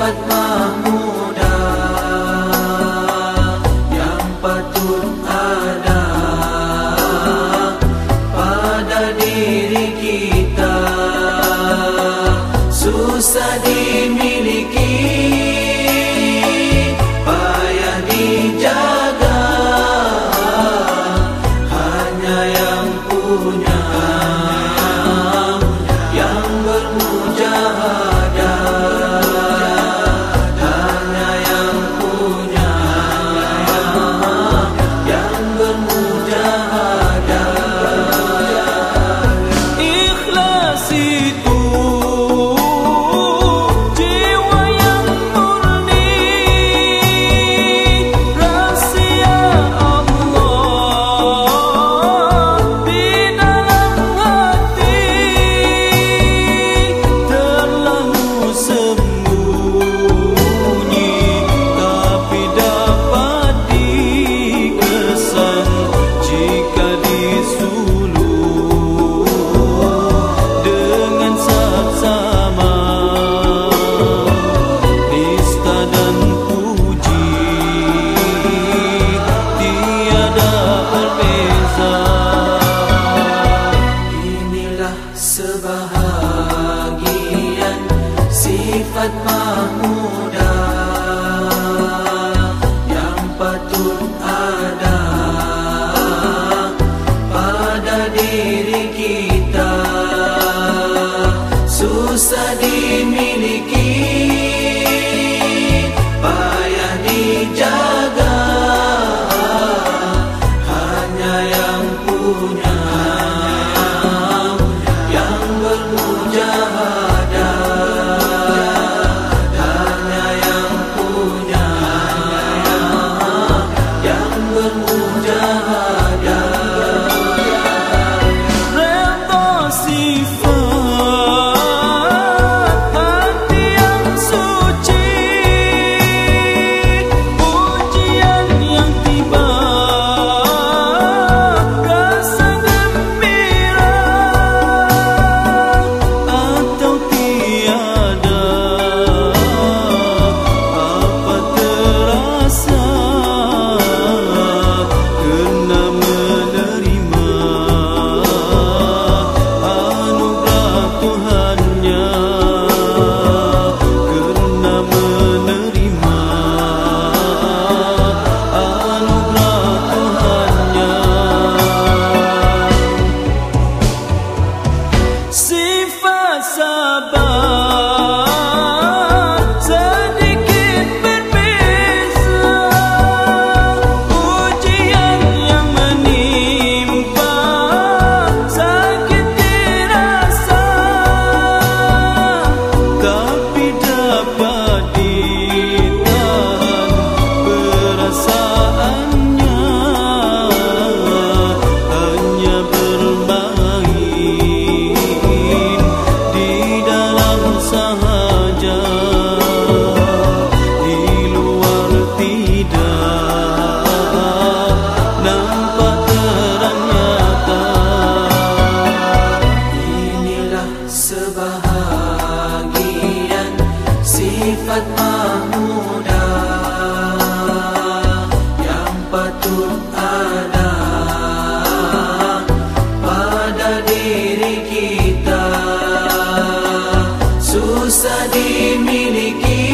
Batin muda yang patut ada pada diri kita susah. patut ada pada diri kita. Susah dimiliki payah dijaga. Hanya yang punya عسى sebahagian sifat mahmuda yang patut ada pada diri kita. Susah dimiliki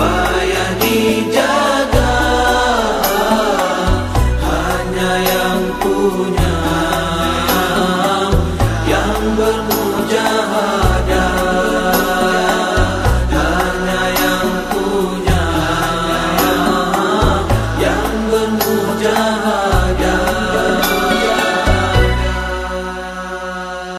payah dijaga. Hanya yang punya